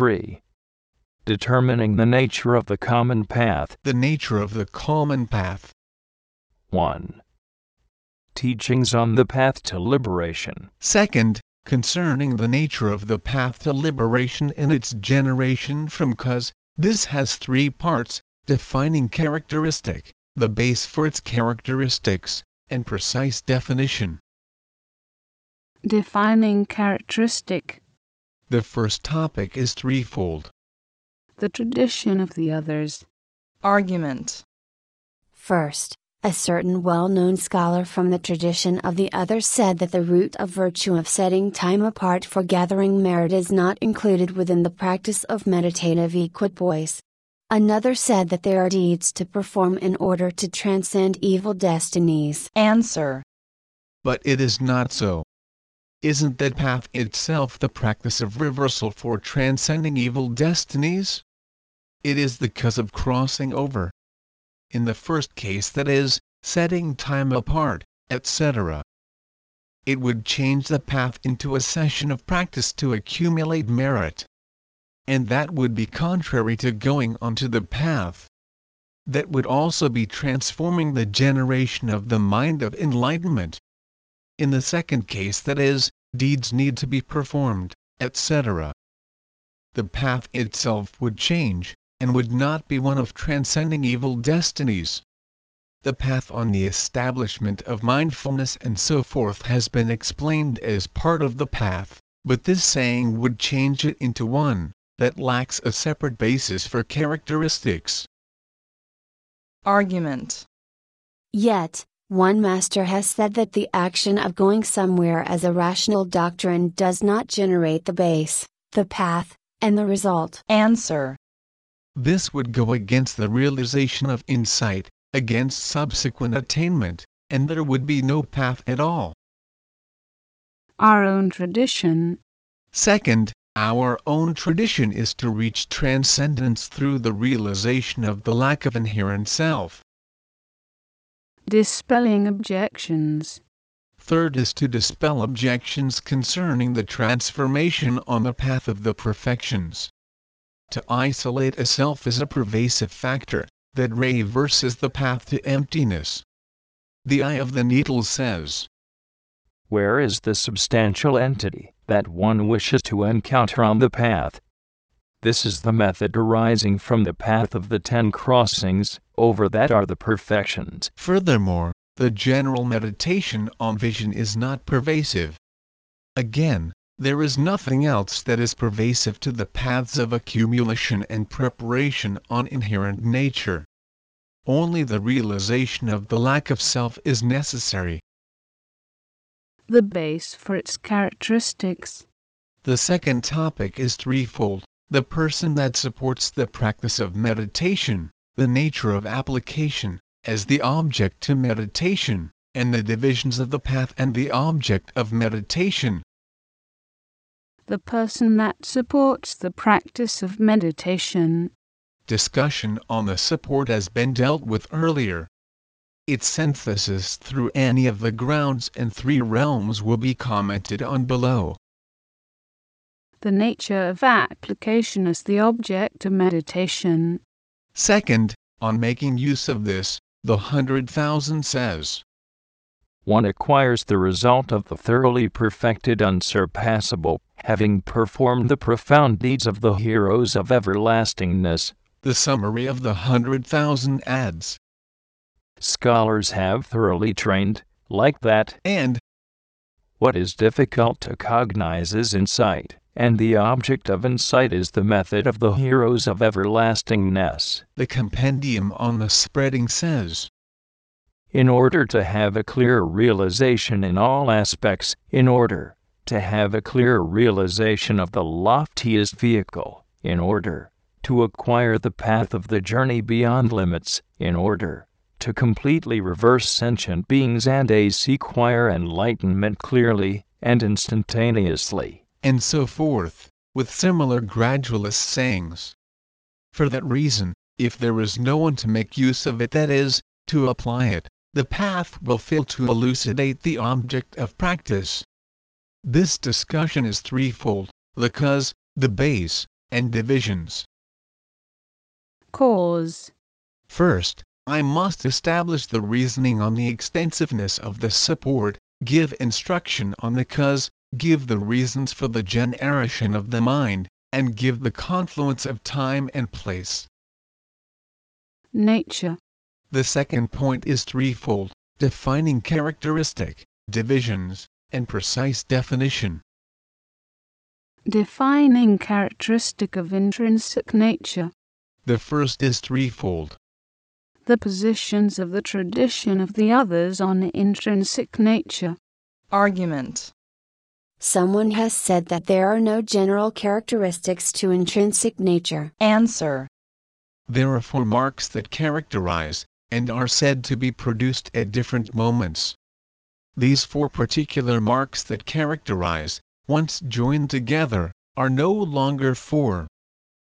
3. Determining the nature of the common path. The nature of the common path. 1. Teachings on the path to liberation. Second, concerning the nature of the path to liberation and its generation from cause, this has three parts defining characteristic, the base for its characteristics, and precise definition. Defining characteristic. The first topic is threefold. The tradition of the others. Argument. First, a certain well known scholar from the tradition of the others said that the root of virtue of setting time apart for gathering merit is not included within the practice of meditative equipoise. Another said that there are deeds to perform in order to transcend evil destinies. Answer. But it is not so. Isn't that path itself the practice of reversal for transcending evil destinies? It is the cause of crossing over. In the first case that is, setting time apart, etc. It would change the path into a session of practice to accumulate merit. And that would be contrary to going onto the path. That would also be transforming the generation of the mind of enlightenment. In the second case that is, deeds need to be performed, etc. The path itself would change, and would not be one of transcending evil destinies. The path on the establishment of mindfulness and so forth has been explained as part of the path, but this saying would change it into one that lacks a separate basis for characteristics. Argument. Yet, one master has said that the action of going somewhere as a rational doctrine does not generate the base, the path, and the result. Answer. This would go against the realization of insight, against subsequent attainment, and there would be no path at all. Our own tradition. Second, our own tradition is to reach transcendence through the realization of the lack of inherent self. Dispelling objections. Third is to dispel objections concerning the transformation on the path of the perfections. To isolate a self is a pervasive factor that reverses the path to emptiness. The eye of the needle says, Where is the substantial entity that one wishes to encounter on the path? This is the method arising from the path of the ten crossings, over that are the perfections. Furthermore, the general meditation on vision is not pervasive. Again, there is nothing else that is pervasive to the paths of accumulation and preparation on inherent nature. Only the realization of the lack of self is necessary. The base for its characteristics. The second topic is threefold the person that supports the practice of meditation, the nature of application, as the object to meditation, and the divisions of the path and the object of meditation. The person that supports the practice of meditation. Discussion on the support has been dealt with earlier. Its synthesis through any of the grounds and three realms will be commented on below the nature of application as the object of meditation. Second, on making use of this, the hundred thousand says One acquires the result of the thoroughly perfected unsurpassable, having performed the profound deeds of the heroes of everlastingness. The summary of the hundred thousand adds Scholars have thoroughly trained, like that, and what is difficult to cognize is insight and the object of insight is the method of the heroes of everlastingness. The compendium on the spreading says In order to have a clear realization in all aspects, in order to have a clear realization of the loftiest vehicle, in order to acquire the path of the journey beyond limits, in order to completely reverse sentient beings and acquire enlightenment clearly and instantaneously and so forth, with similar gradualist sayings. For that reason, if there is no one to make use of it that is, to apply it, the path will fail to elucidate the object of practice. This discussion is threefold the cause, the base, and divisions. Cause. First, I must establish the reasoning on the extensiveness of the support, give instruction on the cause, give the reasons for the generation of the mind, and give the confluence of time and place. Nature. The second point is threefold defining characteristic, divisions, and precise definition. Defining characteristic of intrinsic nature. The first is threefold The positions of the tradition of the others on intrinsic nature. Argument. Someone has said that there are no general characteristics to intrinsic nature. Answer. There are four marks that characterize, and are said to be produced at different moments. These four particular marks that characterize, once joined together, are no longer four.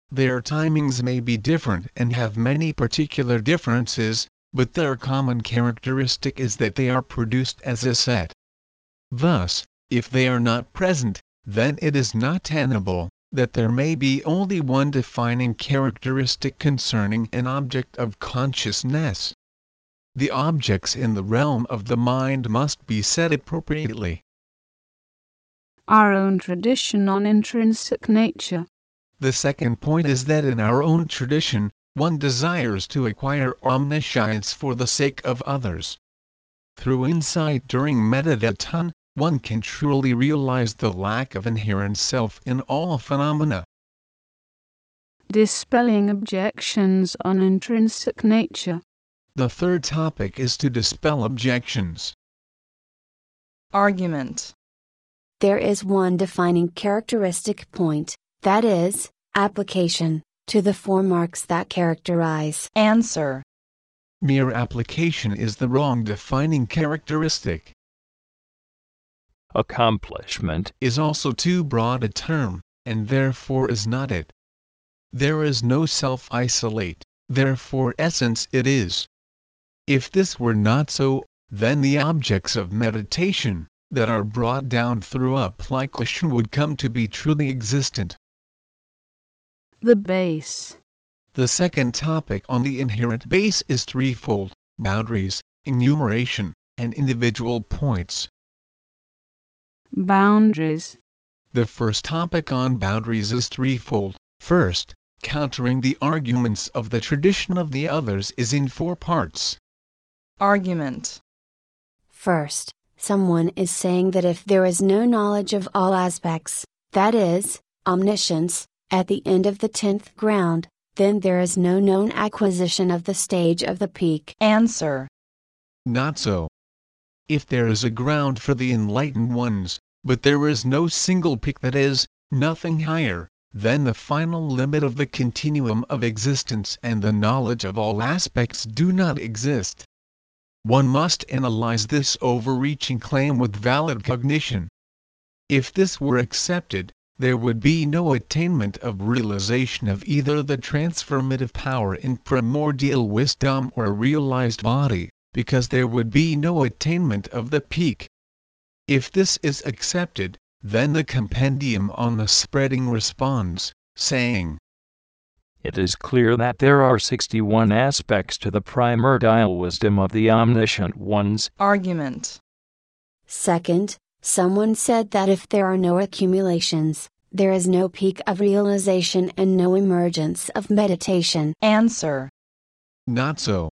Their timings may be different and have many particular differences, but their common characteristic is that they are produced as a set. Thus, if they are not present, then it is not tenable that there may be only one defining characteristic concerning an object of consciousness. The objects in the realm of the mind must be set appropriately. Our own tradition on intrinsic nature. The second point is that in our own tradition, one desires to acquire omniscience for the sake of others. Through insight during meditation, one can truly realize the lack of inherent self in all phenomena. Dispelling objections on intrinsic nature. The third topic is to dispel objections. Argument. There is one defining characteristic point, that is, application, to the four marks that characterize. Answer. Mere application is the wrong defining characteristic. Accomplishment, Is also too broad a term, and therefore is not it. There is no self isolate, therefore essence it is. If this were not so, then the objects of meditation, that are brought down through application would come to be truly existent. The base. The second topic on the inherent base is threefold boundaries, enumeration, and individual points. Boundaries. The first topic on boundaries is threefold. First, countering the arguments of the tradition of the others is in four parts. Argument. First, someone is saying that if there is no knowledge of all aspects, that is, omniscience, at the end of the tenth ground, then there is no known acquisition of the stage of the peak. Answer. Not so. If there is a ground for the enlightened ones, but there is no single peak that is, nothing higher, than the final limit of the continuum of existence and the knowledge of all aspects do not exist. One must analyze this overreaching claim with valid cognition. If this were accepted, there would be no attainment of realization of either the transformative power in primordial wisdom or a realized body, because there would be no attainment of the peak. If this is accepted, then the compendium on the spreading responds, saying, it is clear that there are 61 aspects to the primordial wisdom of the omniscient ones. Argument. Second, someone said that if there are no accumulations, there is no peak of realization and no emergence of meditation. Answer. Not so.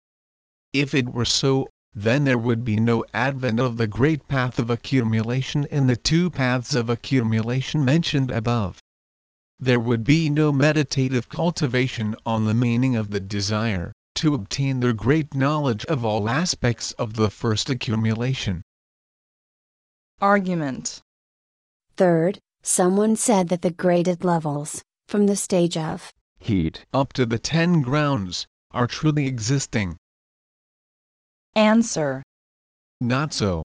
If it were so, then there would be no advent of the great path of accumulation in the two paths of accumulation mentioned above. There would be no meditative cultivation on the meaning of the desire to obtain the great knowledge of all aspects of the first accumulation. Argument. Third, someone said that the graded levels, from the stage of Heat, Up to the ten grounds, are truly existing. Answer. Not so.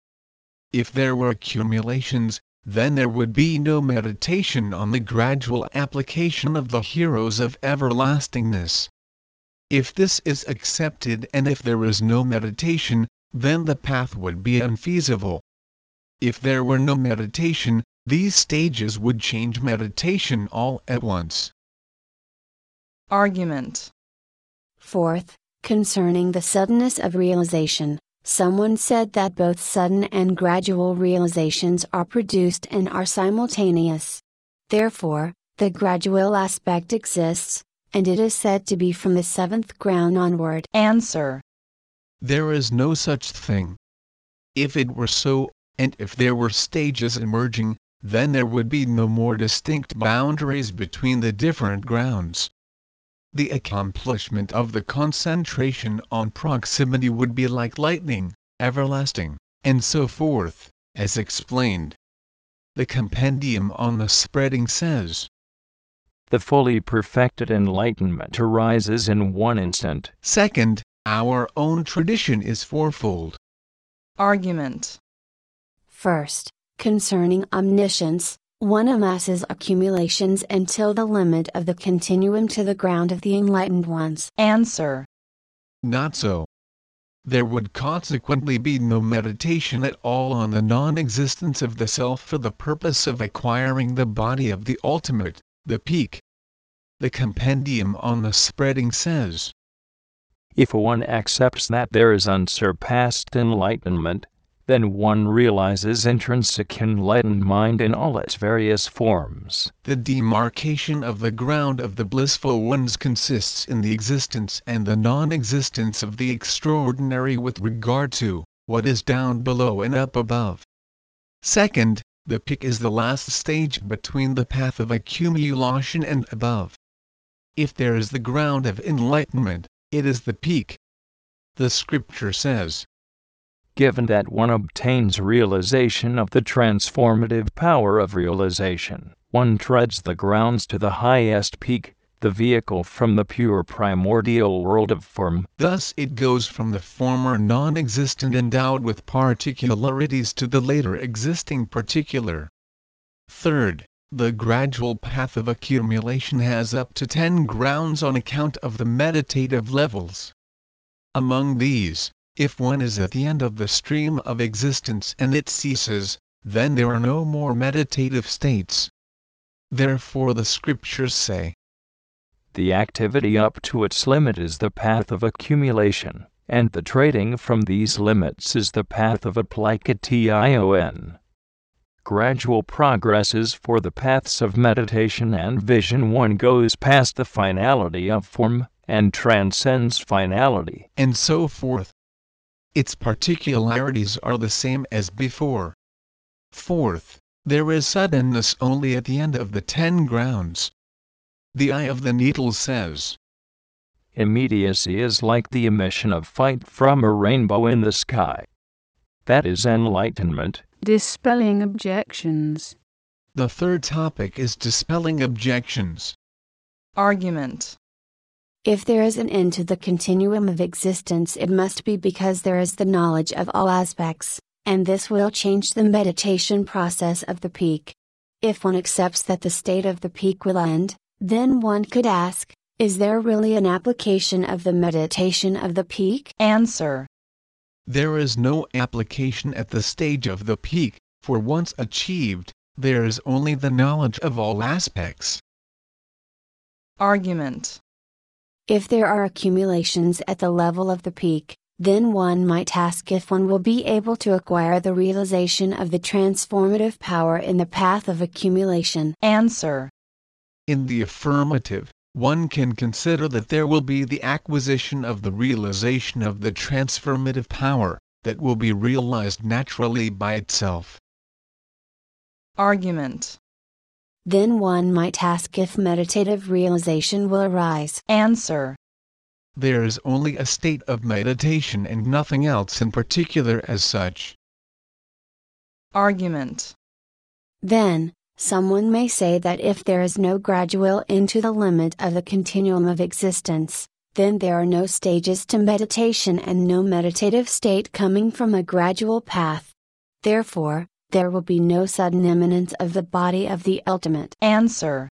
If there were accumulations, then there would be no meditation on the gradual application of the heroes of everlastingness. If this is accepted and if there is no meditation, then the path would be unfeasible. If there were no meditation, these stages would change meditation all at once. argument, Fourth, concerning the suddenness of realization, someone said that both sudden and gradual realizations are produced and are simultaneous. Therefore, the gradual aspect exists, and it is said to be from the seventh ground onward. answer, There is no such thing. If it were so, and if there were stages emerging, then there would be no more distinct boundaries between the different grounds. The accomplishment of the concentration on proximity would be like lightning, everlasting, and so forth, as explained. The compendium on the spreading says, The fully perfected enlightenment arises in one instant. Second, our own tradition is fourfold. argument, First, concerning omniscience, one amasses accumulations until the limit of the continuum to the ground of the enlightened ones. answer, Not so. There would consequently be no meditation at all on the non existence of the self for the purpose of acquiring the body of the ultimate, the peak. The compendium on the spreading says, If one accepts that there is unsurpassed enlightenment, then one realizes intrinsic enlightened mind in all its various forms. the demarcation of the ground of the blissful ones consists in the existence and the non existence of the extraordinary with regard to what is down below and up above. Second, the peak is the last stage between the path of accumulation and above. If there is the ground of enlightenment, it is the peak. The scripture says, Given that one obtains realization of the transformative power of realization, one treads the grounds to the highest peak, the vehicle from the pure primordial world of form. Thus it goes from the former non existent endowed with particularities to the later existing particular. Third, the gradual path of accumulation has up to ten grounds on account of the meditative levels. Among these, if one is at the end of the stream of existence and it ceases, then there are no more meditative states. Therefore the scriptures say, The activity up to its limit is the path of accumulation, and the trading from these limits is the path of application. Gradual progresses for the paths of meditation and vision one goes past the finality of form and transcends finality. and so forth. Its particularities are the same as before. Fourth, there is suddenness only at the end of the ten grounds. The eye of the needle says, Immediacy is like the emission of light from a rainbow in the sky. That is enlightenment. Dispelling objections. the third topic is dispelling objections. argument, If there is an end to the continuum of existence, it must be because there is the knowledge of all aspects, and this will change the meditation process of the peak. If one accepts that the state of the peak will end, then one could ask, is there really an application of the meditation of the peak? answer, There is no application at the stage of the peak, for once achieved, there is only the knowledge of all aspects. argument, If there are accumulations at the level of the peak, then one might ask if one will be able to acquire the realization of the transformative power in the path of accumulation. answer, In the affirmative, one can consider that there will be the acquisition of the realization of the transformative power, that will be realized naturally by itself. argument, Then one might ask if meditative realization will arise. answer, There is only a state of meditation and nothing else in particular as such. argument, Then, someone may say that if there is no gradual into the limit of the continuum of existence, then there are no stages to meditation and no meditative state coming from a gradual path. Therefore, there will be no sudden imminence of the body of the ultimate. answer,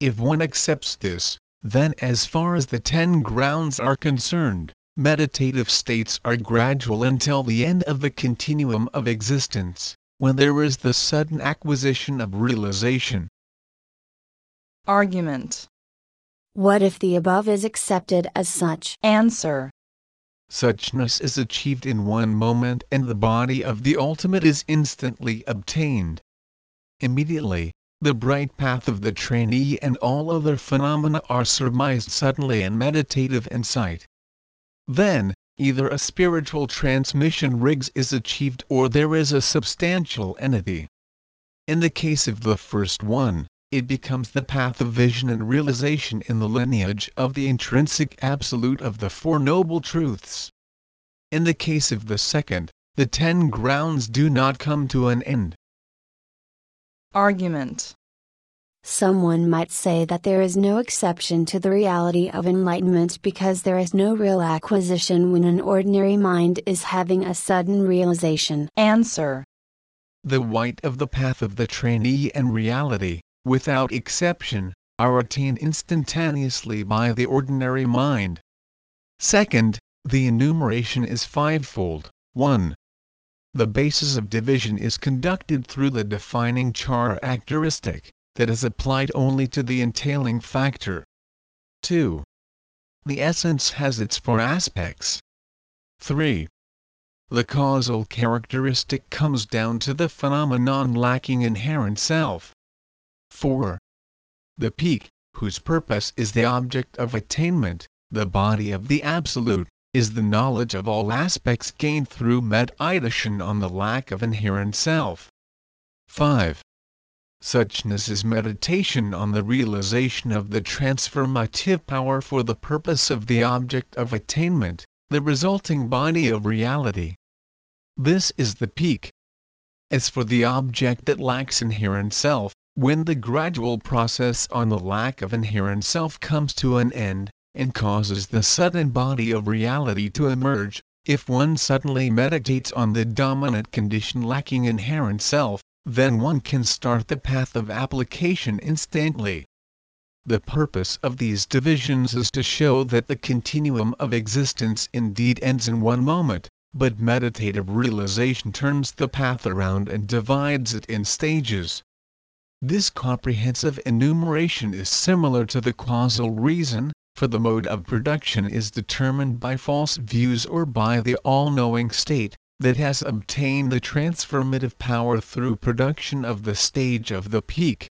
If one accepts this, then as far as the ten grounds are concerned, meditative states are gradual until the end of the continuum of existence, when there is the sudden acquisition of realization. argument, What if the above is accepted as such? Answer. Suchness is achieved in one moment and the body of the ultimate is instantly obtained. Immediately, the bright path of the trainee and all other phenomena are surmised suddenly in meditative insight. Then, either a spiritual transmission rigs is achieved or there is a substantial entity. In the case of the first one, it becomes the path of vision and realization in the lineage of the intrinsic absolute of the Four Noble Truths. In the case of the second, the ten grounds do not come to an end. Argument. Someone might say that there is no exception to the reality of enlightenment because there is no real acquisition when an ordinary mind is having a sudden realization. Answer. The white of the path of the trainee and reality, without exception, are attained instantaneously by the ordinary mind. Second, the enumeration is fivefold. 1. The basis of division is conducted through the defining characteristic, that is applied only to the entailing factor. 2. The essence has its four aspects. 3. The causal characteristic comes down to the phenomenon lacking inherent self. 4. The peak, whose purpose is the object of attainment, the body of the Absolute, is the knowledge of all aspects gained through meditation on the lack of inherent self. 5. Suchness is meditation on the realization of the transformative power for the purpose of the object of attainment, the resulting body of reality. This is the peak. As for the object that lacks inherent self, when the gradual process on the lack of inherent self comes to an end, and causes the sudden body of reality to emerge, if one suddenly meditates on the dominant condition lacking inherent self, then one can start the path of application instantly. The purpose of these divisions is to show that the continuum of existence indeed ends in one moment, but meditative realization turns the path around and divides it in stages. This comprehensive enumeration is similar to the causal reason, for the mode of production is determined by false views or by the all-knowing state, that has obtained the transformative power through production of the stage of the peak.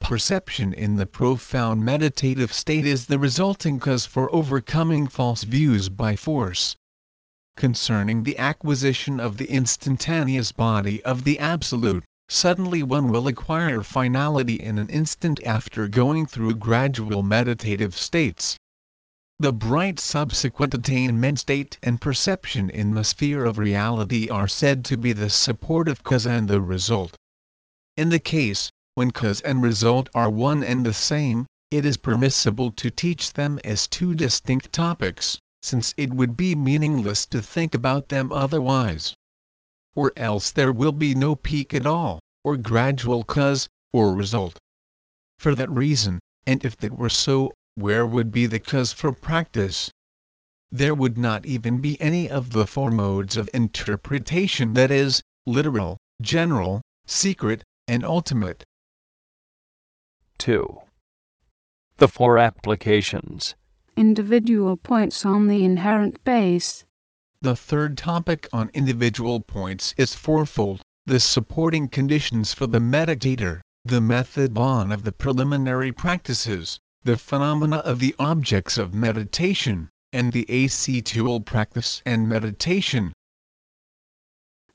Perception in the profound meditative state is the resulting cause for overcoming false views by force. Concerning the acquisition of the instantaneous body of the Absolute, suddenly one will acquire finality in an instant after going through gradual meditative states. The bright subsequent attainment state and perception in the sphere of reality are said to be the supportive cause and the result. In the case, when cause and result are one and the same, it is permissible to teach them as two distinct topics, since it would be meaningless to think about them otherwise or else there will be no peak at all, or gradual cause, or result. For that reason, and if that were so, where would be the cause for practice? There would not even be any of the four modes of interpretation that is, literal, general, secret, and ultimate. 2. The four applications. Individual points on the inherent base. The third topic on individual points is fourfold the supporting conditions for the meditator, the method on of the preliminary practices, the phenomena of the objects of meditation, and the actual practice and meditation.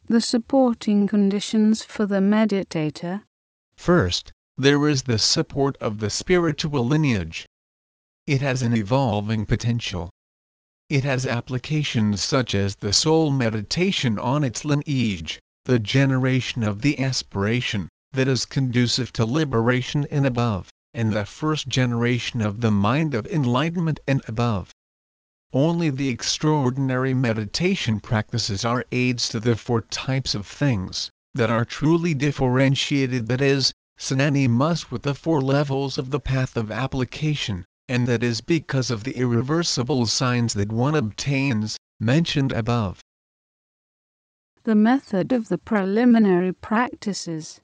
The supporting conditions for the meditator. First, there is the support of the spiritual lineage. It has an evolving potential it has applications such as the soul meditation on its lineage, the generation of the aspiration, that is conducive to liberation and above, and the first generation of the mind of enlightenment and above. Only the extraordinary meditation practices are aids to the four types of things, that are truly differentiated that is, synonymous with the four levels of the path of application, and that is because of the irreversible signs that one obtains, mentioned above. The method of the preliminary practices.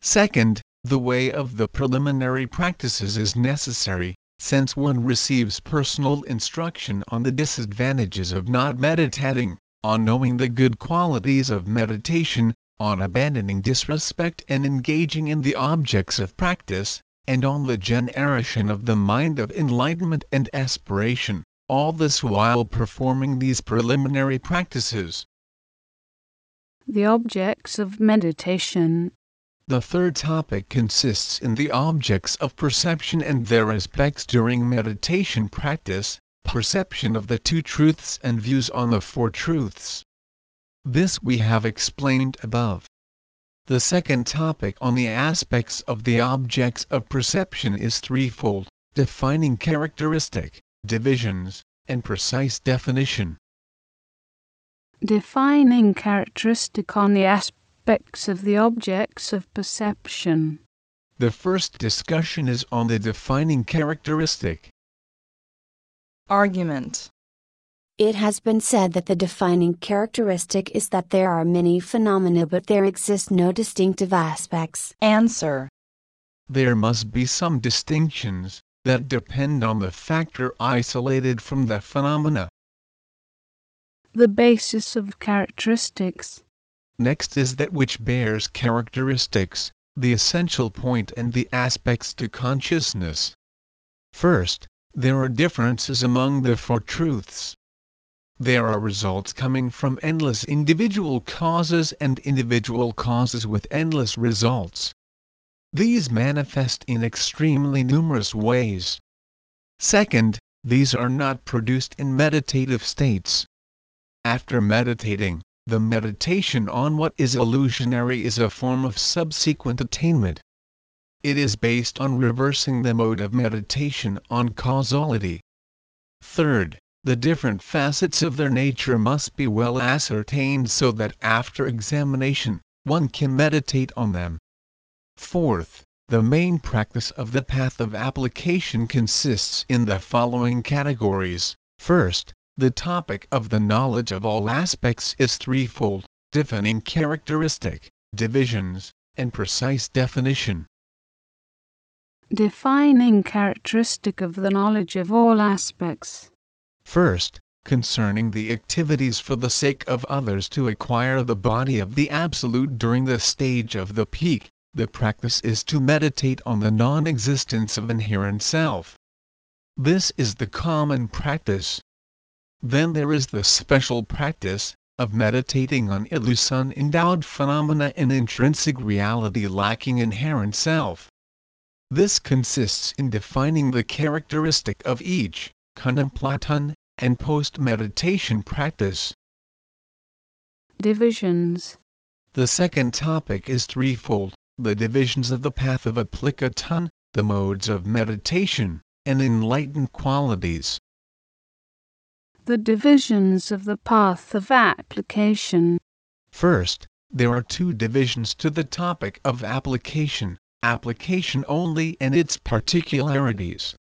Second, the way of the preliminary practices is necessary, since one receives personal instruction on the disadvantages of not meditating, on knowing the good qualities of meditation, on abandoning disrespect and engaging in the objects of practice, and on the generation of the mind of enlightenment and aspiration, all this while performing these preliminary practices. The objects of meditation. The third topic consists in the objects of perception and their aspects during meditation practice, perception of the two truths and views on the four truths. This we have explained above. The second topic on the aspects of the objects of perception is threefold defining characteristic, divisions, and precise definition. Defining characteristic on the aspects of the objects of perception. The first discussion is on the defining characteristic. Argument. It has been said that the defining characteristic is that there are many phenomena but there exist no distinctive aspects. Answer. There must be some distinctions that depend on the factor isolated from the phenomena. The basis of characteristics. Next is that which bears characteristics, the essential point and the aspects to consciousness. First, there are differences among the four truths. There are results coming from endless individual causes and individual causes with endless results. These manifest in extremely numerous ways. Second, these are not produced in meditative states. After meditating, the meditation on what is illusionary is a form of subsequent attainment. It is based on reversing the mode of meditation on causality. Third, the different facets of their nature must be well ascertained so that after examination, one can meditate on them. Fourth, the main practice of the path of application consists in the following categories. First, the topic of the knowledge of all aspects is threefold defining characteristic, divisions, and precise definition. Defining characteristic of the knowledge of all aspects. First, concerning the activities for the sake of others to acquire the body of the Absolute during the stage of the peak, the practice is to meditate on the non existence of inherent self. This is the common practice. Then there is the special practice of meditating on illusion endowed phenomena and intrinsic reality lacking inherent self. This consists in defining the characteristic of each, contemplation, and post-meditation practice. Divisions. The second topic is threefold, the divisions of the path of application, the modes of meditation, and enlightened qualities. The divisions of the path of application. First, there are two divisions to the topic of application, application only and its particularities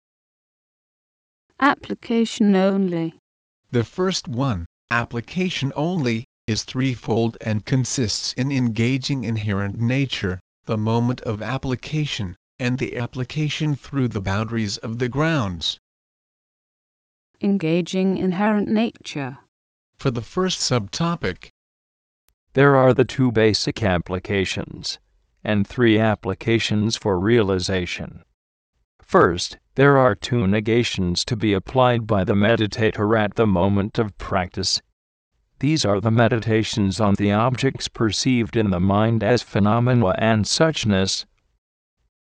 application only. The first one, application only, is threefold and consists in engaging inherent nature, the moment of application, and the application through the boundaries of the grounds. Engaging inherent nature. For the first subtopic, there are the two basic applications, and three applications for realization. First, there are two negations to be applied by the meditator at the moment of practice. These are the meditations on the objects perceived in the mind as phenomena and suchness.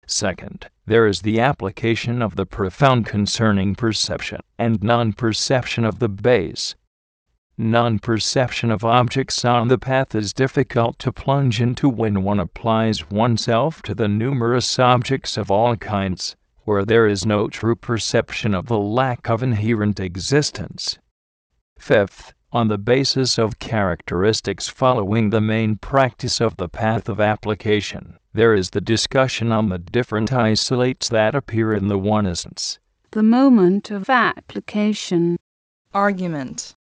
Second, there is the application of the profound concerning perception and non perception of the base. Non perception of objects on the path is difficult to plunge into when one applies oneself to the numerous objects of all kinds where there is no true perception of the lack of inherent existence. Fifth, on the basis of characteristics following the main practice of the path of application, there is the discussion on the different isolates that appear in the one essence. The moment of application. Argument.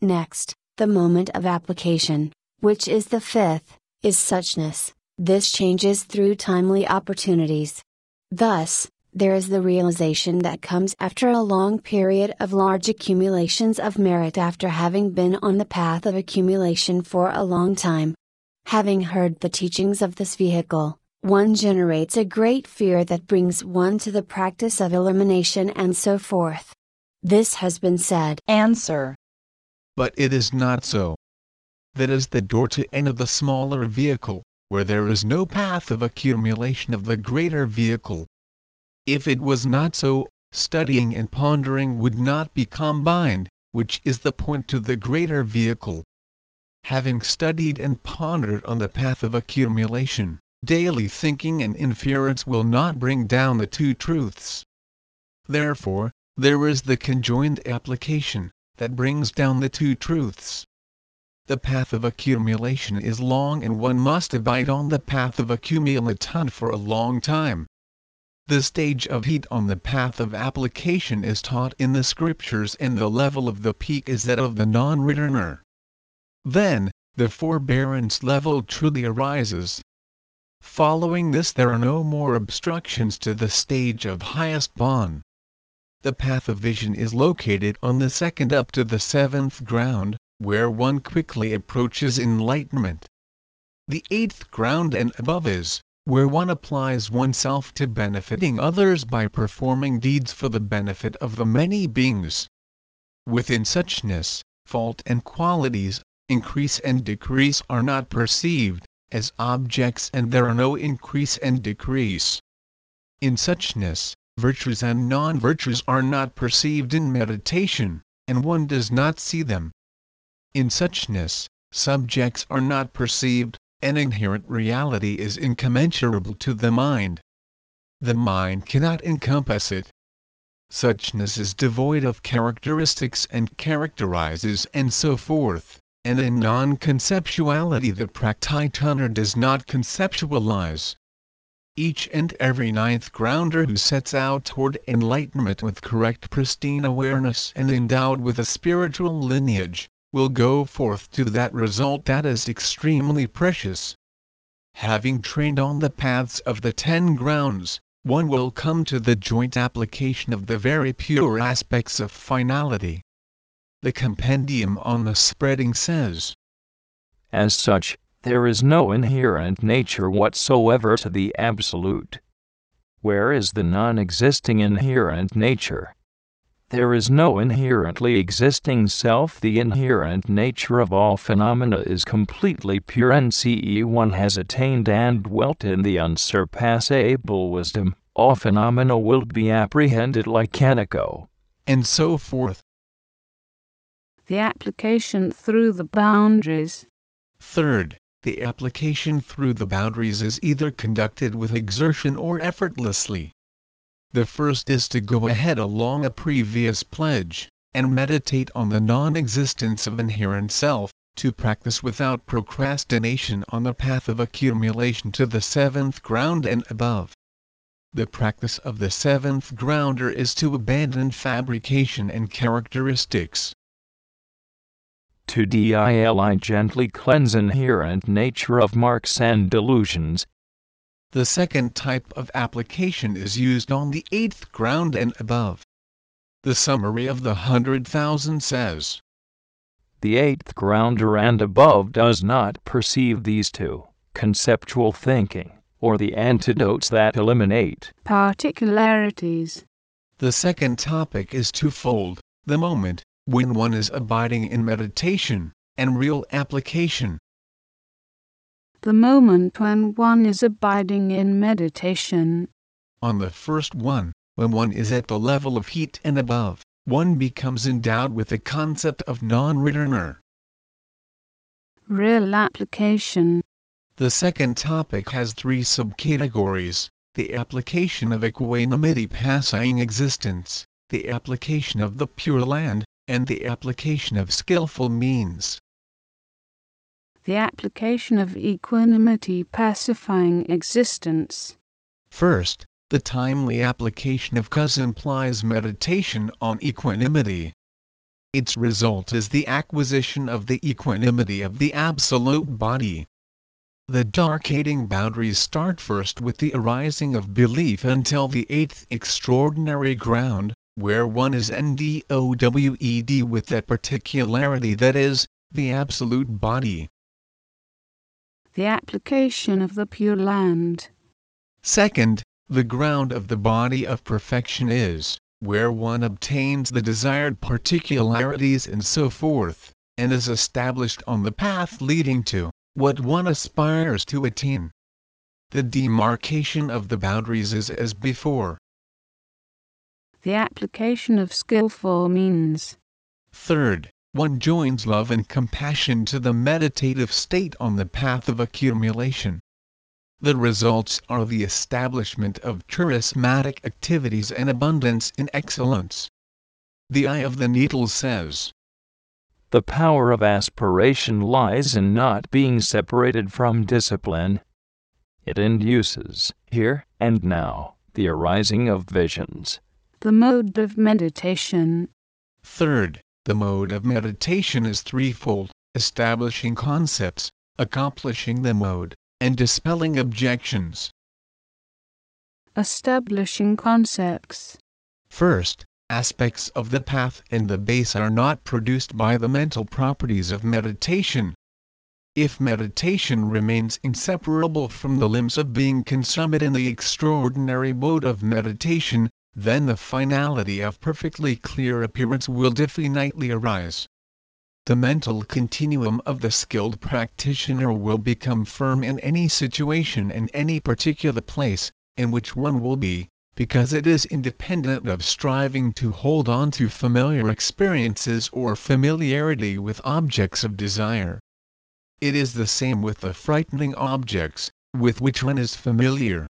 Next, the moment of application, which is the fifth, is suchness. This changes through timely opportunities. Thus, There is the realization that comes after a long period of large accumulations of merit after having been on the path of accumulation for a long time. Having heard the teachings of this vehicle, one generates a great fear that brings one to the practice of elimination and so forth. This has been said. Answer. But it is not so. That is the door to enter the smaller vehicle, where there is no path of accumulation of the greater vehicle. If it was not so, studying and pondering would not be combined, which is the point to the greater vehicle. Having studied and pondered on the path of accumulation, daily thinking and inference will not bring down the two truths. Therefore, there is the conjoined application, that brings down the two truths. The path of accumulation is long and one must abide on the path of accumulation for a long time. The stage of heat on the path of application is taught in the scriptures and the level of the peak is that of the non-returner. Then, the forbearance level truly arises. Following this there are no more obstructions to the stage of highest Bon. The path of vision is located on the second up to the seventh ground, where one quickly approaches enlightenment. The eighth ground and above is, where one applies oneself to benefiting others by performing deeds for the benefit of the many beings. Within suchness, fault and qualities, increase and decrease are not perceived, as objects and there are no increase and decrease. In suchness, virtues and non-virtues are not perceived in meditation, and one does not see them. In suchness, subjects are not perceived, and inherent reality is incommensurable to the mind. The mind cannot encompass it. Suchness is devoid of characteristics and characterizes and so forth, and in non-conceptuality the practitioner does not conceptualize. Each and every ninth grounder who sets out toward enlightenment with correct pristine awareness and endowed with a spiritual lineage, will go forth to that result that is extremely precious. Having trained on the paths of the ten grounds, one will come to the joint application of the very pure aspects of finality. The compendium on the spreading says, As such, there is no inherent nature whatsoever to the Absolute. Where is the non existing inherent nature? There is no inherently existing self. The inherent nature of all phenomena is completely pure, and CE one has attained and dwelt in the unsurpassable wisdom. All phenomena will be apprehended like an echo. and so forth. The application through the boundaries. Third, the application through the boundaries is either conducted with exertion or effortlessly. The first is to go ahead along a previous pledge, and meditate on the non existence of inherent self, to practice without procrastination on the path of accumulation to the seventh ground and above. The practice of the seventh grounder is to abandon fabrication and characteristics. To DILI gently cleanse inherent nature of marks and delusions. The second type of application is used on the eighth ground and above. The summary of the hundred thousand says, The eighth grounder and above does not perceive these two conceptual thinking, or the antidotes that eliminate. particularities. The second topic is twofold the moment, when one is abiding in meditation, and real application. The moment when one is abiding in meditation. On the first one, when one is at the level of heat and above, one becomes endowed with the concept of non returner. Real application. The second topic has three subcategories the application of equanimity passing existence, the application of the pure land, and the application of skillful means. The application of equanimity pacifying existence. First, the timely application of cause implies meditation on equanimity. Its result is the acquisition of the equanimity of the absolute body. The dark-hating boundaries start first with the arising of belief until the eighth extraordinary ground, where one is NDOWED with that particularity that is, the absolute body. The application of the Pure Land. Second, the ground of the body of perfection is, where one obtains the desired particularities and so forth, and is established on the path leading to what one aspires to attain. The demarcation of the boundaries is as before. The application of skillful means. Third, one joins love and compassion to the meditative state on the path of accumulation. The results are the establishment of charismatic activities and abundance in excellence. The Eye of the Needle says, The power of aspiration lies in not being separated from discipline. It induces, here and now, the arising of visions. The mode of meditation. Third, the mode of meditation is threefold establishing concepts, accomplishing the mode, and dispelling objections. Establishing concepts. First, aspects of the path and the base are not produced by the mental properties of meditation. If meditation remains inseparable from the limbs of being consummate in the extraordinary mode of meditation, then the finality of perfectly clear appearance will definitely arise. The mental continuum of the skilled practitioner will become firm in any situation and any particular place, in which one will be, because it is independent of striving to hold on to familiar experiences or familiarity with objects of desire. It is the same with the frightening objects, with which one is familiar.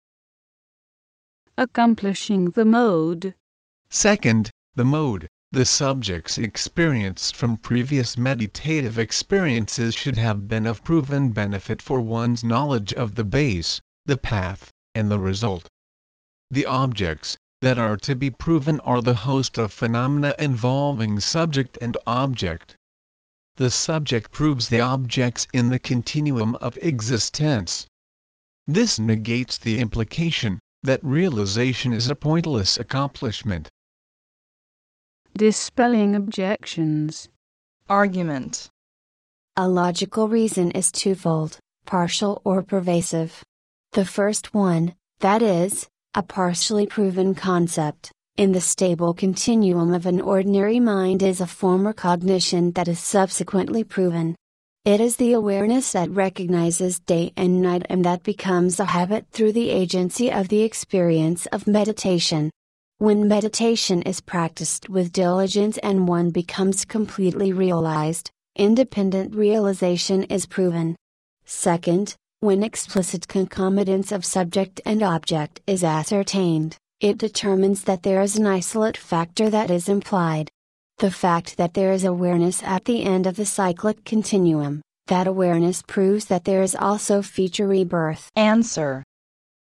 Accomplishing the mode. Second, the mode, the subjects experienced from previous meditative experiences should have been of proven benefit for one's knowledge of the base, the path, and the result. The objects that are to be proven are the host of phenomena involving subject and object. The subject proves the objects in the continuum of existence. This negates the implication that realization is a pointless accomplishment. Dispelling objections. argument, A logical reason is twofold, partial or pervasive. The first one, that is, a partially proven concept, in the stable continuum of an ordinary mind is a former cognition that is subsequently proven. It is the awareness that recognizes day and night and that becomes a habit through the agency of the experience of meditation. When meditation is practiced with diligence and one becomes completely realized, independent realization is proven. Second, when explicit concomitance of subject and object is ascertained, it determines that there is an isolate factor that is implied. The fact that there is awareness at the end of the cyclic continuum, that awareness proves that there is also future rebirth. answer,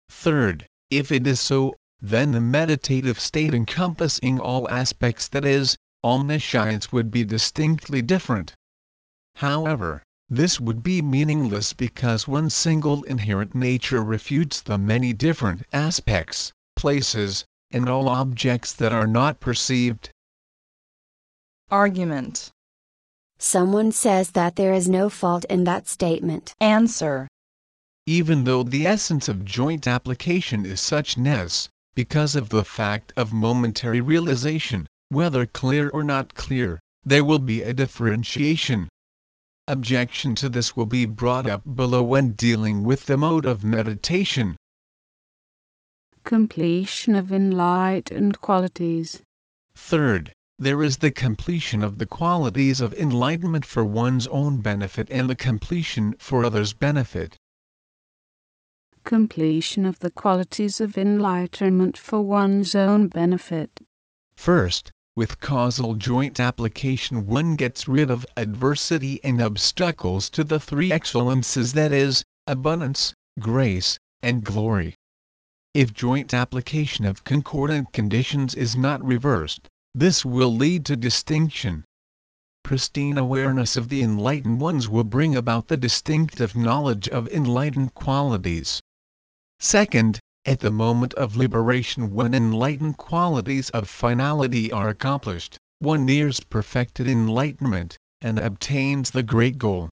Third, if it is so, then the meditative state encompassing all aspects that is, omniscience would be distinctly different. However, this would be meaningless because one single inherent nature refutes the many different aspects, places, and all objects that are not perceived. Argument, Someone says that there is no fault in that statement. answer, Even though the essence of joint application is suchness, because of the fact of momentary realization, whether clear or not clear, there will be a differentiation. Objection to this will be brought up below when dealing with the mode of meditation. Completion of enlightened qualities. Third, there is the completion of the qualities of enlightenment for one's own benefit and the completion for others' benefit. Completion of the qualities of enlightenment for one's own benefit. First, with causal joint application one gets rid of adversity and obstacles to the three excellences that is, abundance, grace, and glory. If joint application of concordant conditions is not reversed, this will lead to distinction. pristine awareness of the enlightened ones will bring about the distinctive knowledge of enlightened qualities. Second, at the moment of liberation when enlightened qualities of finality are accomplished, one nears perfected enlightenment, and obtains the great goal.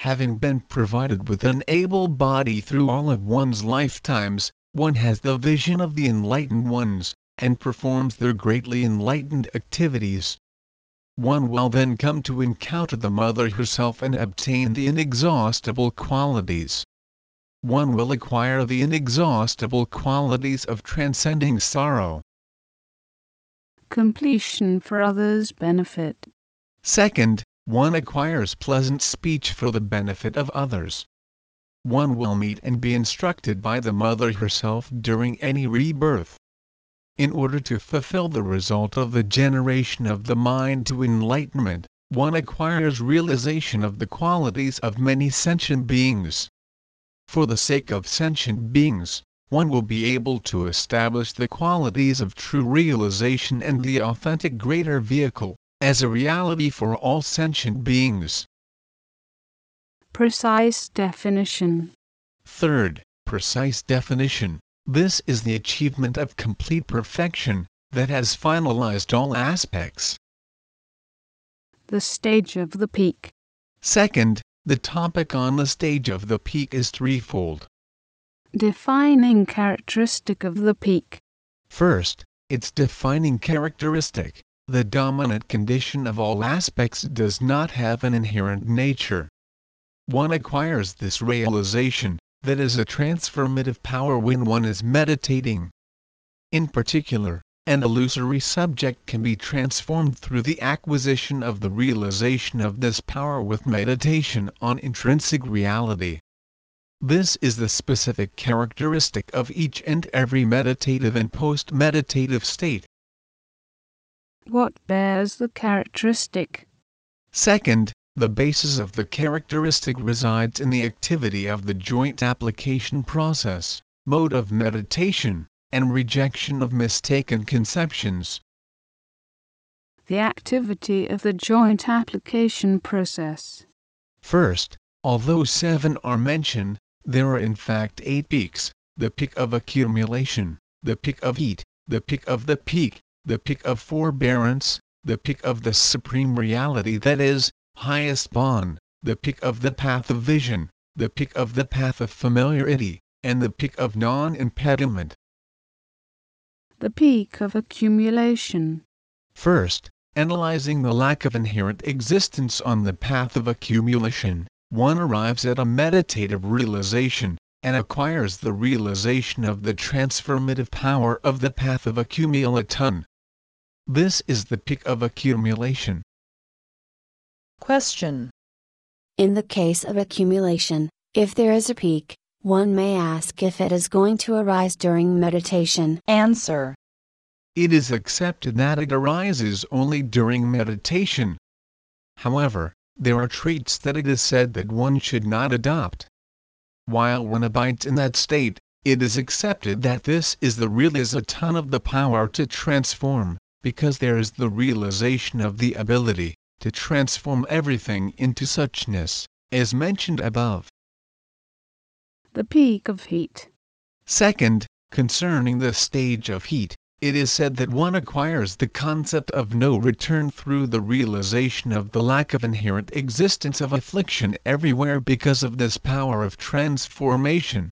Having been provided with an able body through all of one's lifetimes, one has the vision of the enlightened ones, and performs their greatly enlightened activities. One will then come to encounter the Mother herself and obtain the inexhaustible qualities. One will acquire the inexhaustible qualities of transcending sorrow. Completion for others' benefit. Second, one acquires pleasant speech for the benefit of others. One will meet and be instructed by the Mother herself during any rebirth. In order to fulfill the result of the generation of the mind to enlightenment, one acquires realization of the qualities of many sentient beings. For the sake of sentient beings, one will be able to establish the qualities of true realization and the authentic greater vehicle, as a reality for all sentient beings. Precise definition. Third, precise definition. This is the achievement of complete perfection that has finalized all aspects. The stage of the peak. Second, the topic on the stage of the peak is threefold. Defining characteristic of the peak. First, its defining characteristic, the dominant condition of all aspects does not have an inherent nature. One acquires this realization that is a transformative power when one is meditating. In particular, an illusory subject can be transformed through the acquisition of the realization of this power with meditation on intrinsic reality. This is the specific characteristic of each and every meditative and post meditative state. What bears the characteristic? Second, the basis of the characteristic resides in the activity of the joint application process, mode of meditation, and rejection of mistaken conceptions. The activity of the joint application process. First, although seven are mentioned, there are in fact eight peaks the peak of accumulation, the peak of heat, the peak of the peak, the peak of forbearance, the peak of the supreme reality that is, highest Bon, the peak of the path of vision, the peak of the path of familiarity, and the peak of non-impediment. The peak of accumulation. First, analyzing the lack of inherent existence on the path of accumulation, one arrives at a meditative realization, and acquires the realization of the transformative power of the path of accumulation. This is the peak of accumulation. Question. In the case of accumulation, if there is a peak, one may ask if it is going to arise during meditation. Answer. It is accepted that it arises only during meditation. However, there are traits that it is said that one should not adopt. While one abides in that state, it is accepted that this is the realization of the power to transform, because there is the realization of the ability to transform everything into suchness, as mentioned above. The peak of heat. Second, concerning the stage of heat, it is said that one acquires the concept of no return through the realization of the lack of inherent existence of affliction everywhere because of this power of transformation.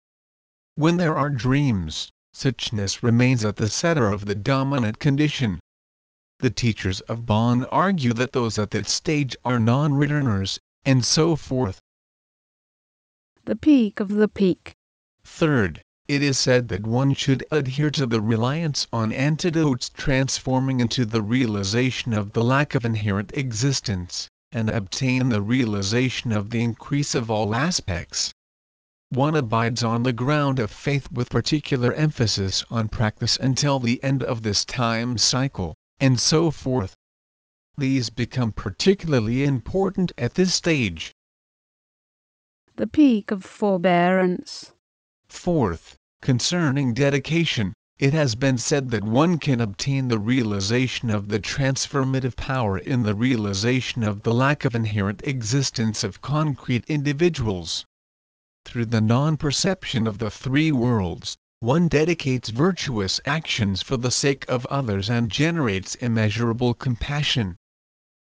When there are dreams, suchness remains at the center of the dominant condition. The teachers of Bon argue that those at that stage are non-returners, and so forth. The peak of the peak. Third, it is said that one should adhere to the reliance on antidotes transforming into the realization of the lack of inherent existence, and obtain the realization of the increase of all aspects. One abides on the ground of faith with particular emphasis on practice until the end of this time cycle, and so forth. These become particularly important at this stage. The peak of forbearance. Fourth, concerning dedication, it has been said that one can obtain the realization of the transformative power in the realization of the lack of inherent existence of concrete individuals. Through the non perception of the three worlds, one dedicates virtuous actions for the sake of others and generates immeasurable compassion.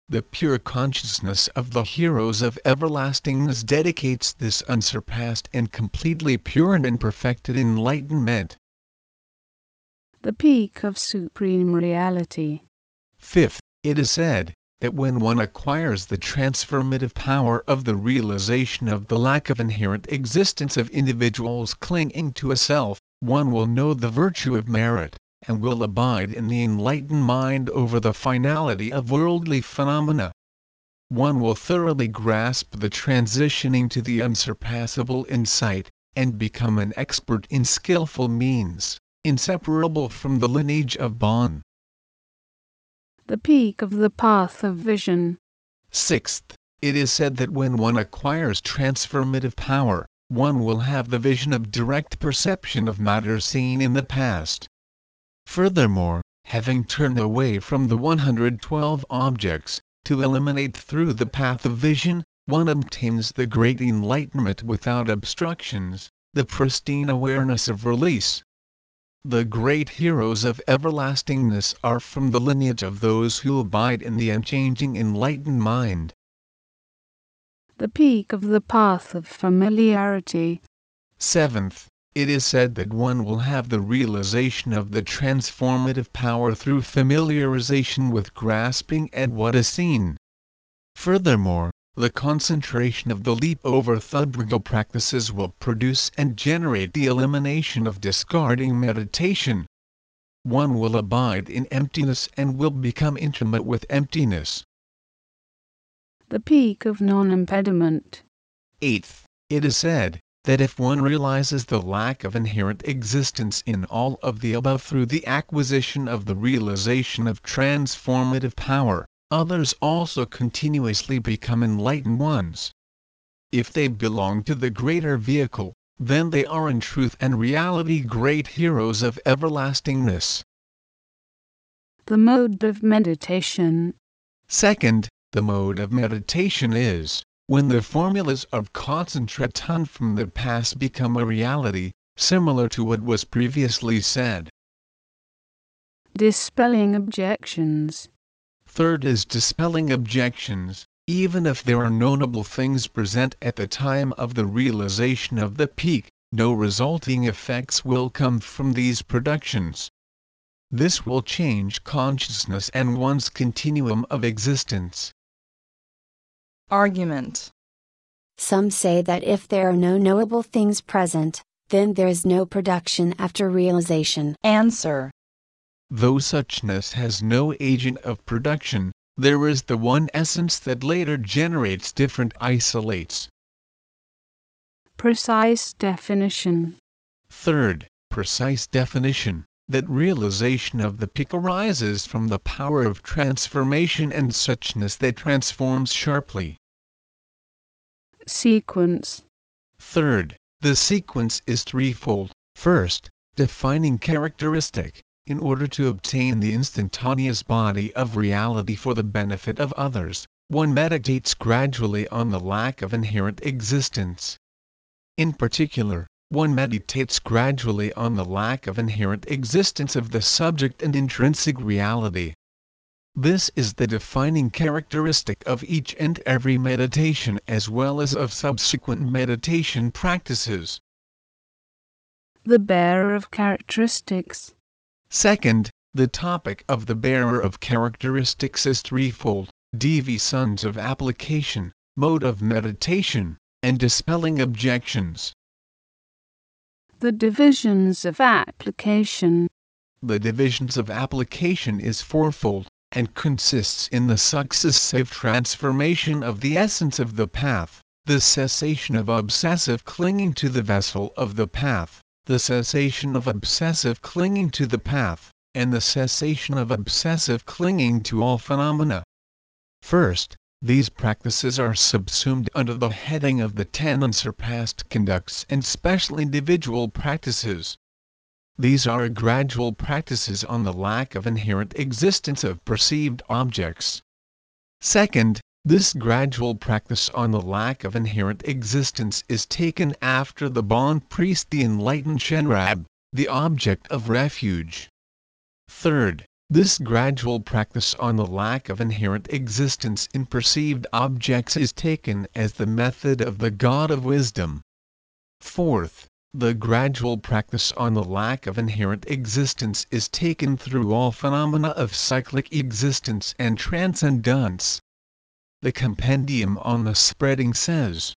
The pure consciousness of the heroes of everlastingness dedicates this unsurpassed and completely pure and perfected enlightenment. The peak of supreme reality. Fifth, it is said that when one acquires the transformative power of the realization of the lack of inherent existence of individuals clinging to a self, one will know the virtue of merit, and will abide in the enlightened mind over the finality of worldly phenomena. One will thoroughly grasp the transitioning to the unsurpassable insight, and become an expert in skillful means, inseparable from the lineage of Bon. The peak of the path of vision. Sixth, it is said that when one acquires transformative power, one will have the vision of direct perception of matter seen in the past. Furthermore, having turned away from the 112 objects, to eliminate through the path of vision, one obtains the great enlightenment without obstructions, the pristine awareness of release. The great heroes of everlastingness are from the lineage of those who abide in the unchanging enlightened mind the peak of the path of familiarity. Seventh, it is said that one will have the realization of the transformative power through familiarization with grasping at what is seen. Furthermore, the concentration of the leap over Thudrigal practices will produce and generate the elimination of discarding meditation. One will abide in emptiness and will become intimate with emptiness the peak of non impediment. Eighth, it is said that if one realizes the lack of inherent existence in all of the above through the acquisition of the realization of transformative power, others also continuously become enlightened ones. If they belong to the greater vehicle, then they are in truth and reality great heroes of everlastingness. The mode of meditation. Second, the mode of meditation is, when the formulas of concentration from the past become a reality, similar to what was previously said. Dispelling objections. Third is dispelling objections, even if there are notable things present at the time of the realization of the peak, no resulting effects will come from these productions. This will change consciousness and one's continuum of existence. Argument. Some say that if there are no knowable things present, then there is no production after realization. Answer. Though suchness has no agent of production, there is the one essence that later generates different isolates. Precise definition. Third, precise definition that realization of the peak arises from the power of transformation and suchness that transforms sharply. Sequence Third, the sequence is threefold. First, defining characteristic, in order to obtain the instantaneous body of reality for the benefit of others, one meditates gradually on the lack of inherent existence. In particular, one meditates gradually on the lack of inherent existence of the subject and intrinsic reality. This is the defining characteristic of each and every meditation as well as of subsequent meditation practices. The bearer of characteristics. Second, the topic of the bearer of characteristics is threefold deviations of application, mode of meditation, and dispelling objections. The divisions of application. The divisions of application is fourfold, and consists in the successive transformation of the essence of the path, the cessation of obsessive clinging to the vessel of the path, the cessation of obsessive clinging to the path, and the cessation of obsessive clinging to all phenomena. First, these practices are subsumed under the heading of the ten unsurpassed conducts and special individual practices. These are gradual practices on the lack of inherent existence of perceived objects. Second, this gradual practice on the lack of inherent existence is taken after the Bon priest the enlightened Shenrab, the object of refuge. Third, this gradual practice on the lack of inherent existence in perceived objects is taken as the method of the God of Wisdom. Fourth, the gradual practice on the lack of inherent existence is taken through all phenomena of cyclic existence and transcendence. The Compendium on the Spreading says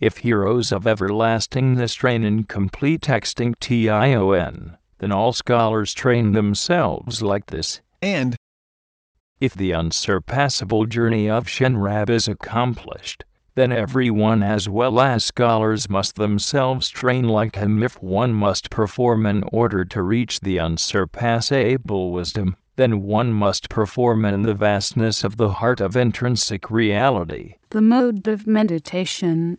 If heroes of everlastingness train in complete extinct tion, then all scholars train themselves like this. And if the unsurpassable journey of Shenrab is accomplished, then everyone as well as scholars must themselves train like him if one must perform in order to reach the unsurpassable wisdom then one must perform in the vastness of the heart of intrinsic reality. The mode of meditation.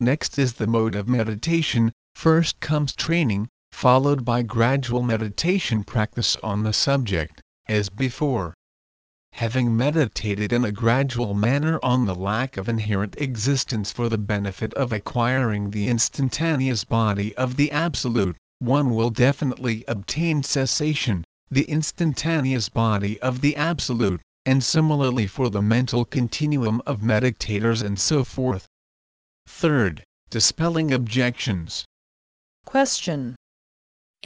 Next is the mode of meditation. First comes training, followed by gradual meditation practice on the subject, as before. Having meditated in a gradual manner on the lack of inherent existence for the benefit of acquiring the instantaneous body of the Absolute, one will definitely obtain cessation, the instantaneous body of the Absolute, and similarly for the mental continuum of meditators and so forth. Third, dispelling objections. Question.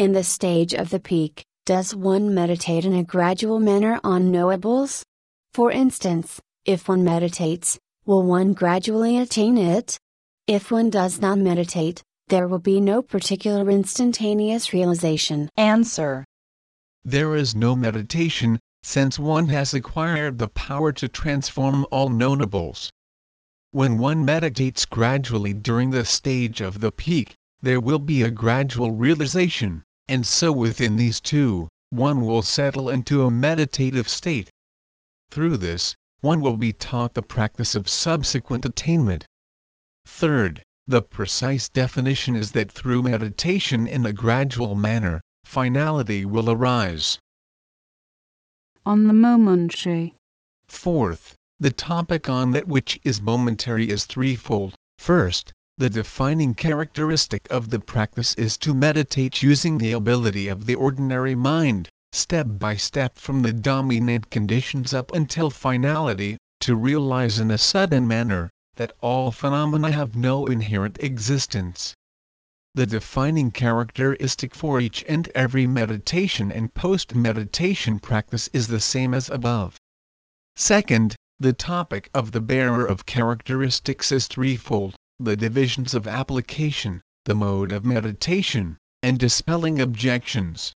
In the stage of the peak, does one meditate in a gradual manner on knowables? For instance, if one meditates, will one gradually attain it? If one does not meditate, there will be no particular instantaneous realization. Answer. There is no meditation, since one has acquired the power to transform all knowables. When one meditates gradually during the stage of the peak, there will be a gradual realization, and so within these two, one will settle into a meditative state. Through this, one will be taught the practice of subsequent attainment. Third, the precise definition is that through meditation in a gradual manner, finality will arise. On the momentary. Fourth, the topic on that which is momentary is threefold. First, the defining characteristic of the practice is to meditate using the ability of the ordinary mind, step by step from the dominant conditions up until finality, to realize in a sudden manner that all phenomena have no inherent existence. The defining characteristic for each and every meditation and post-meditation practice is the same as above. Second, the topic of the bearer of characteristics is threefold, the divisions of application, the mode of meditation, and dispelling objections.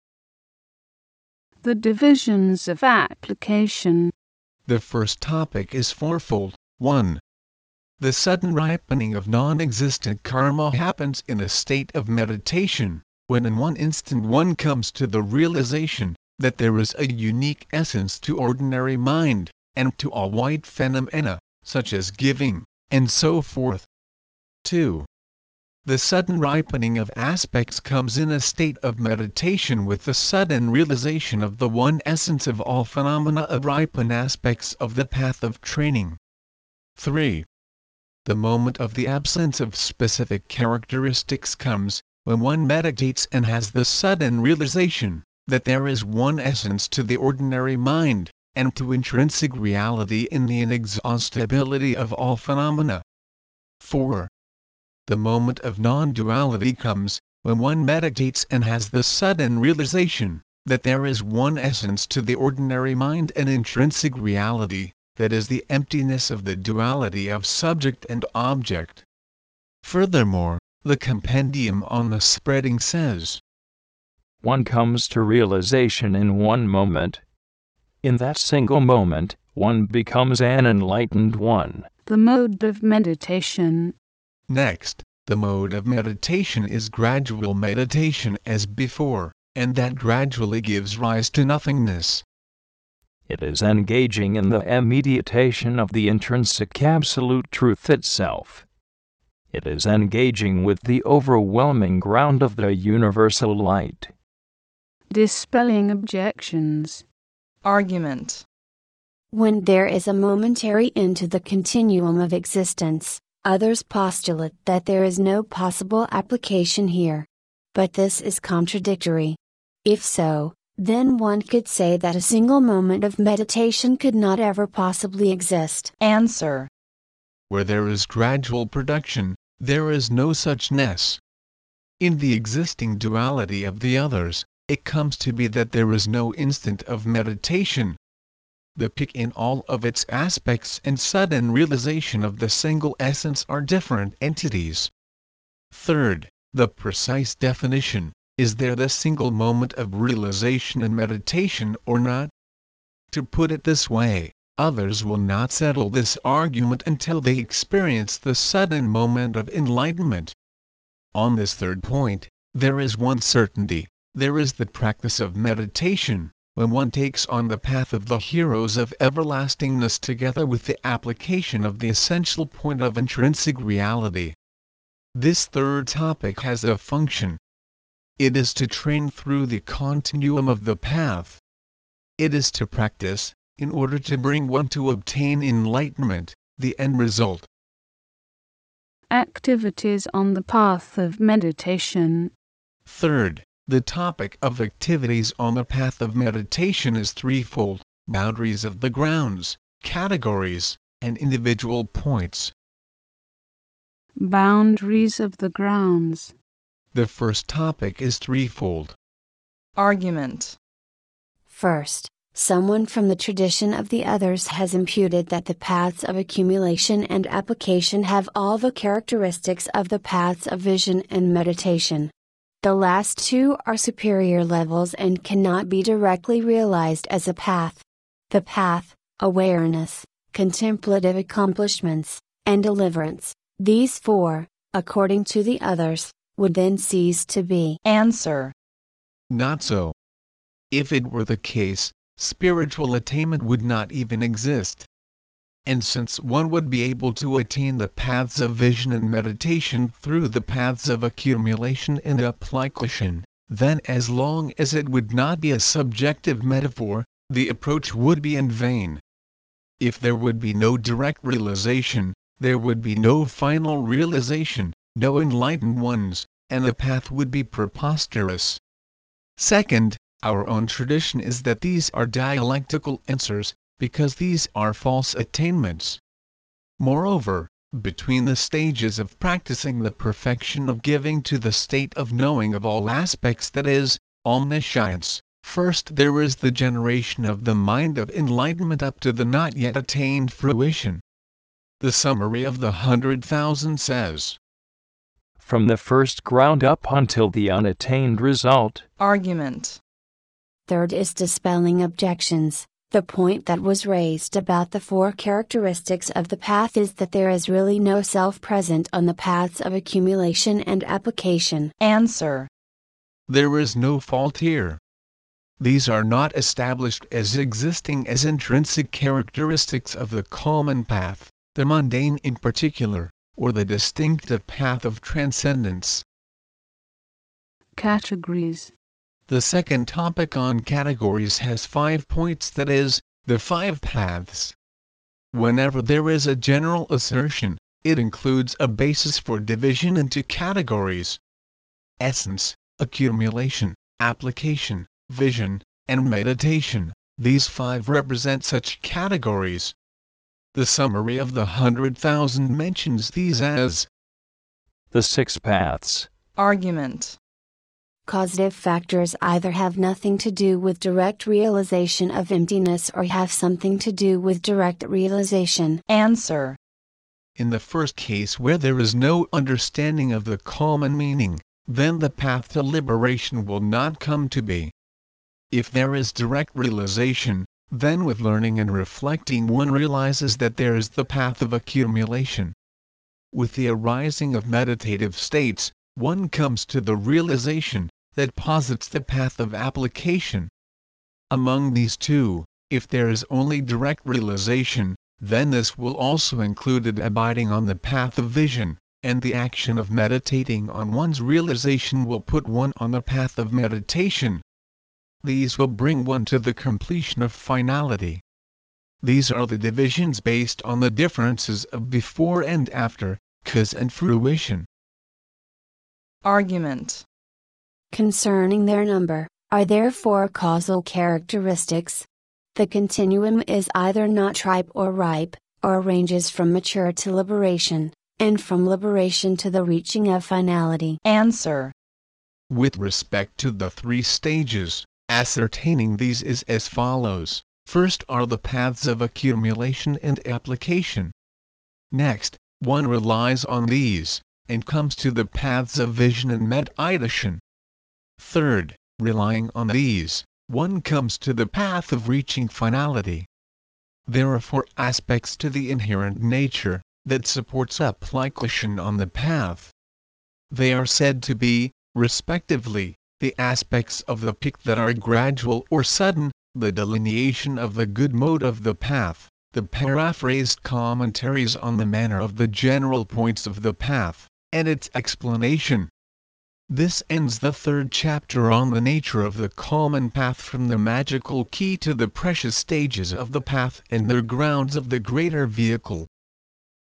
The divisions of application. The first topic is fourfold. 1. The sudden ripening of non existent karma happens in a state of meditation, when in one instant one comes to the realization that there is a unique essence to ordinary mind, and to all white phenomena, such as giving, and so forth. 2. The sudden ripening of aspects comes in a state of meditation with the sudden realization of the one essence of all phenomena of ripened aspects of the path of training. 3 the moment of the absence of specific characteristics comes, when one meditates and has the sudden realization that there is one essence to the ordinary mind, and to intrinsic reality in the inexhaustibility of all phenomena. 4. The moment of non duality comes, when one meditates and has the sudden realization that there is one essence to the ordinary mind and intrinsic reality, that is the emptiness of the duality of subject and object. Furthermore, the Compendium on the Spreading says, One comes to realization in one moment. In that single moment, one becomes an enlightened one. The mode of meditation. Next, the mode of meditation is gradual meditation as before, and that gradually gives rise to nothingness. It is engaging in the immediation of the intrinsic absolute truth itself. It is engaging with the overwhelming ground of the universal light. Dispelling objections. Argument. When there is a momentary end to the continuum of existence, others postulate that there is no possible application here. But this is contradictory. If so, then one could say that a single moment of meditation could not ever possibly exist. Answer. Where there is gradual production, there is no suchness. In the existing duality of the others, it comes to be that there is no instant of meditation. The peak in all of its aspects and sudden realization of the single essence are different entities. Third, the precise definition is there the single moment of realization in meditation or not? To put it this way, others will not settle this argument until they experience the sudden moment of enlightenment. On this third point, there is one certainty there is the practice of meditation, when one takes on the path of the heroes of everlastingness together with the application of the essential point of intrinsic reality. This third topic has a function, it is to train through the continuum of the path. It is to practice, in order to bring one to obtain enlightenment, the end result. Activities on the path of meditation. Third, the topic of activities on the path of meditation is threefold boundaries of the grounds, categories, and individual points. Boundaries of the grounds. The first topic is threefold. Argument. First, someone from the tradition of the others has imputed that the paths of accumulation and application have all the characteristics of the paths of vision and meditation. The last two are superior levels and cannot be directly realized as a path. The path, awareness, contemplative accomplishments, and deliverance, these four, according to the others, would then cease to be. Answer. Not so. If it were the case, spiritual attainment would not even exist. And since one would be able to attain the paths of vision and meditation through the paths of accumulation and application, then as long as it would not be a subjective metaphor, the approach would be in vain. If there would be no direct realization, there would be no final realization, no enlightened ones, and the path would be preposterous. Second, our own tradition is that these are dialectical answers, because these are false attainments. Moreover, between the stages of practicing the perfection of giving to the state of knowing of all aspects that is, omniscience, first there is the generation of the mind of enlightenment up to the not yet attained fruition. The summary of the hundred thousand says, from the first ground up until the unattained result. Argument. Third is dispelling objections. The point that was raised about the four characteristics of the path is that there is really no self present on the paths of accumulation and application. Answer. There is no fault here. These are not established as existing as intrinsic characteristics of the common path, the mundane in particular or the distinctive path of transcendence. Categories The second topic on categories has five points that is, the five paths. Whenever there is a general assertion, it includes a basis for division into categories. Essence, accumulation, application, vision, and meditation, these five represent such categories. The summary of the hundred thousand mentions these as the six paths. Argument. Causative factors either have nothing to do with direct realization of emptiness or have something to do with direct realization. Answer. In the first case where there is no understanding of the common meaning, then the path to liberation will not come to be. If there is direct realization, then with learning and reflecting one realizes that there is the path of accumulation. With the arising of meditative states, one comes to the realization that posits the path of application. Among these two, if there is only direct realization, then this will also include abiding on the path of vision, and the action of meditating on one's realization will put one on the path of meditation. These will bring one to the completion of finality. These are the divisions based on the differences of before and after, cause and fruition. Argument. Concerning their number, are there four causal characteristics? The continuum is either not ripe or ripe, or ranges from mature to liberation, and from liberation to the reaching of finality. Answer. With respect to the three stages, ascertaining these is as follows first are the paths of accumulation and application. Next, one relies on these, and comes to the paths of vision and meditation. Third, relying on these, one comes to the path of reaching finality. There are four aspects to the inherent nature that supports application on the path. They are said to be, respectively, the aspects of the pick that are gradual or sudden, the delineation of the good mode of the path, the paraphrased commentaries on the manner of the general points of the path, and its explanation. This ends the third chapter on the nature of the common path from the magical key to the precious stages of the path and their grounds of the greater vehicle.